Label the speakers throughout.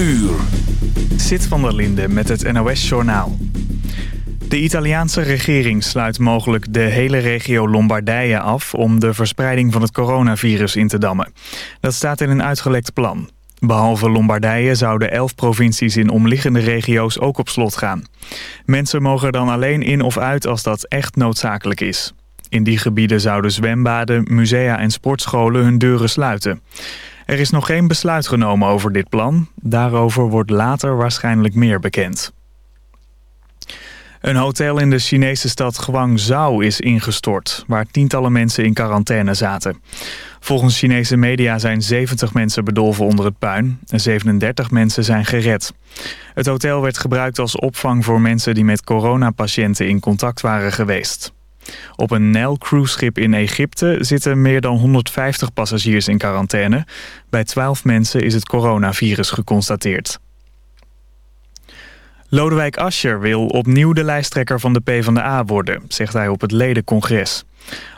Speaker 1: uur.
Speaker 2: Zit van der Linde met het NOS-journaal. De Italiaanse regering sluit mogelijk de hele regio Lombardije af... om de verspreiding van het coronavirus in te dammen. Dat staat in een uitgelekt plan. Behalve Lombardije zouden elf provincies in omliggende regio's ook op slot gaan. Mensen mogen dan alleen in of uit als dat echt noodzakelijk is. In die gebieden zouden zwembaden, musea en sportscholen hun deuren sluiten. Er is nog geen besluit genomen over dit plan. Daarover wordt later waarschijnlijk meer bekend. Een hotel in de Chinese stad Guangzhou is ingestort... waar tientallen mensen in quarantaine zaten. Volgens Chinese media zijn 70 mensen bedolven onder het puin... en 37 mensen zijn gered. Het hotel werd gebruikt als opvang voor mensen... die met coronapatiënten in contact waren geweest. Op een Nile-cruiseschip in Egypte zitten meer dan 150 passagiers in quarantaine. Bij 12 mensen is het coronavirus geconstateerd. Lodewijk Asscher wil opnieuw de lijsttrekker van de PvdA worden, zegt hij op het ledencongres.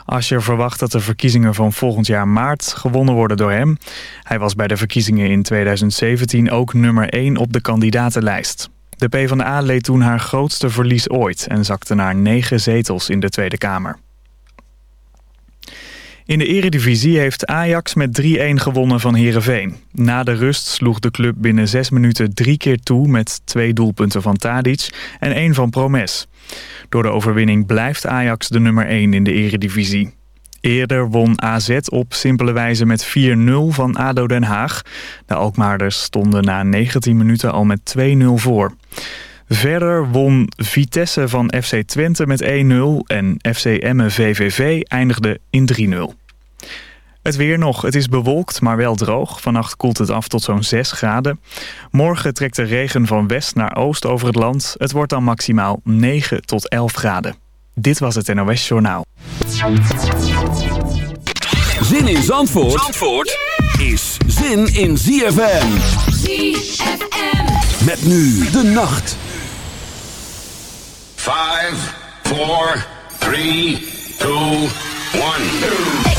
Speaker 2: Asscher verwacht dat de verkiezingen van volgend jaar maart gewonnen worden door hem. Hij was bij de verkiezingen in 2017 ook nummer 1 op de kandidatenlijst. De PvdA leed toen haar grootste verlies ooit en zakte naar negen zetels in de Tweede Kamer. In de eredivisie heeft Ajax met 3-1 gewonnen van Heerenveen. Na de rust sloeg de club binnen zes minuten drie keer toe... met twee doelpunten van Tadic en één van Promes. Door de overwinning blijft Ajax de nummer 1 in de eredivisie. Eerder won AZ op simpele wijze met 4-0 van ADO Den Haag. De Alkmaarders stonden na 19 minuten al met 2-0 voor. Verder won Vitesse van FC Twente met 1-0 en FC Emmen VVV eindigde in 3-0. Het weer nog. Het is bewolkt, maar wel droog. Vannacht koelt het af tot zo'n 6 graden. Morgen trekt de regen van west naar oost over het land. Het wordt dan maximaal 9 tot 11 graden. Dit was het NOS Journaal.
Speaker 1: Zin in Zandvoort, Zandvoort is zin in ZFM.
Speaker 3: ZFM.
Speaker 1: Met nu de nacht.
Speaker 4: 5, 4, 3, 2, 1.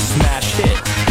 Speaker 5: Smash hit.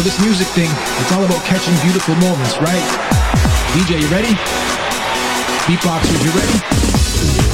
Speaker 6: This
Speaker 7: music thing, it's all about catching beautiful moments, right? DJ, you ready? Beatboxers, you ready?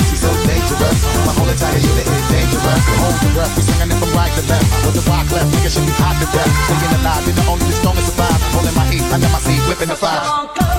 Speaker 6: us, he's so dangerous. My whole entire unit is dangerous. Hold your breath, we swinging it from right to left. With the rock left, nigga should be hot to death. Staying alive, you're the only the strongest survive. Holding my heat, under my seat, whipping the fire.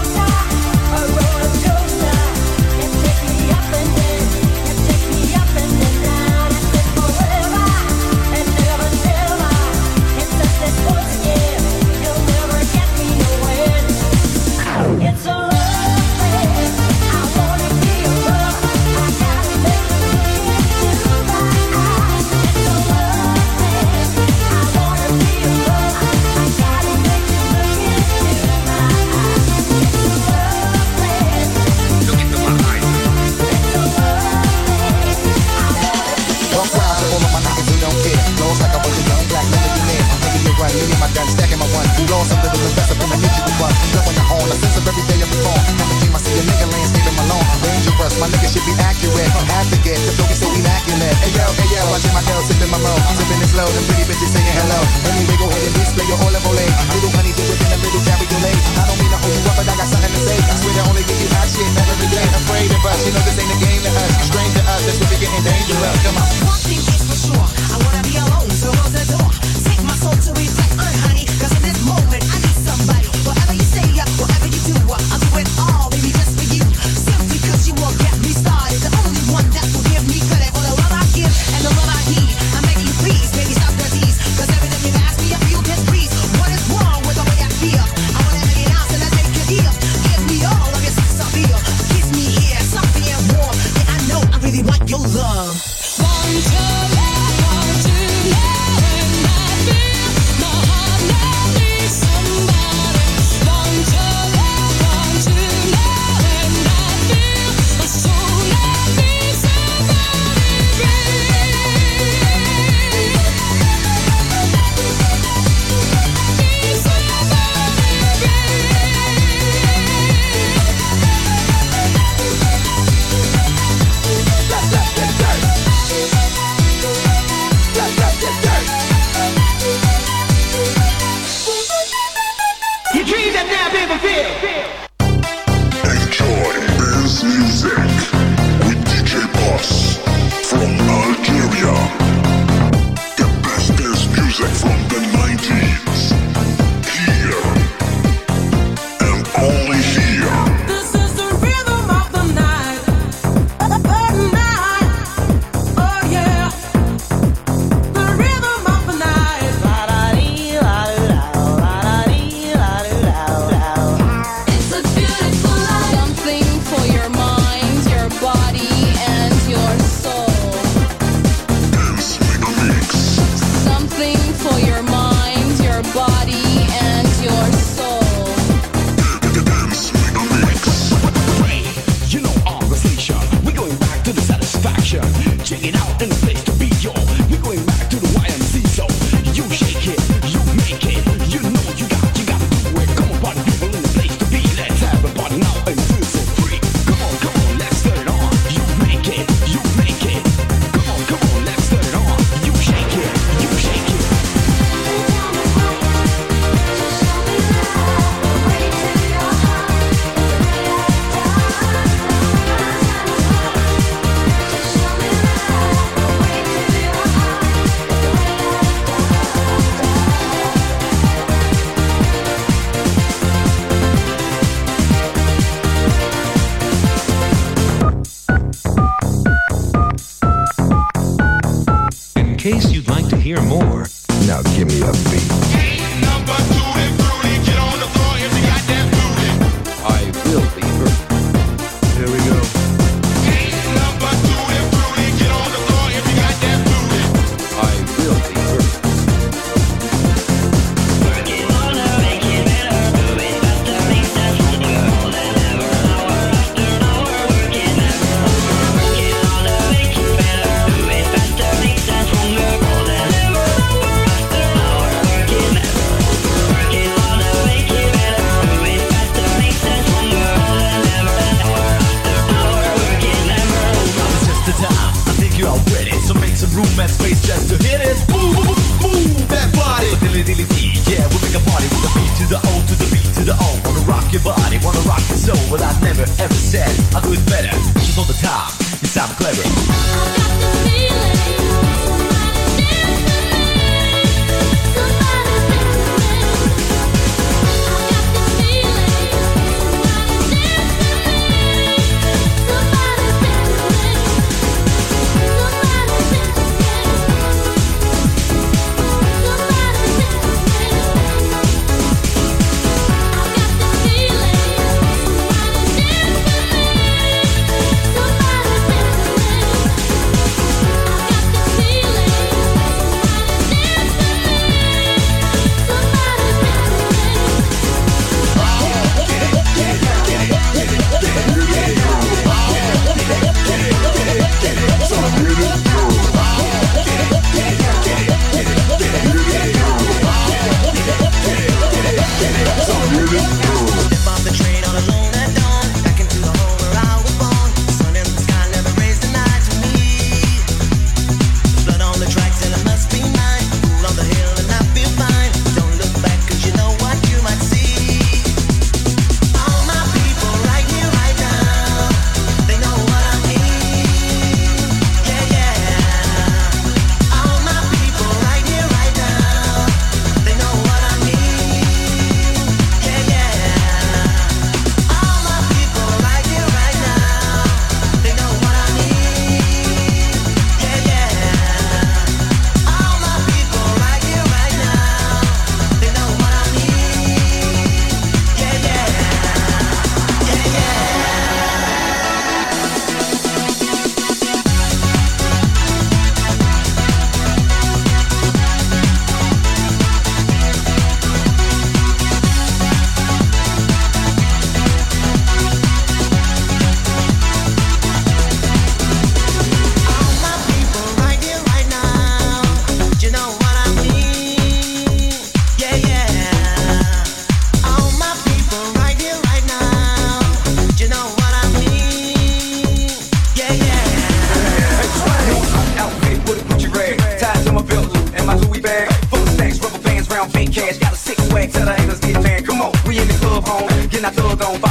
Speaker 6: cash, got a
Speaker 8: sick wag, tell the haters get
Speaker 9: mad. Come on,
Speaker 6: we
Speaker 9: in the club home, get
Speaker 10: that
Speaker 11: thug on.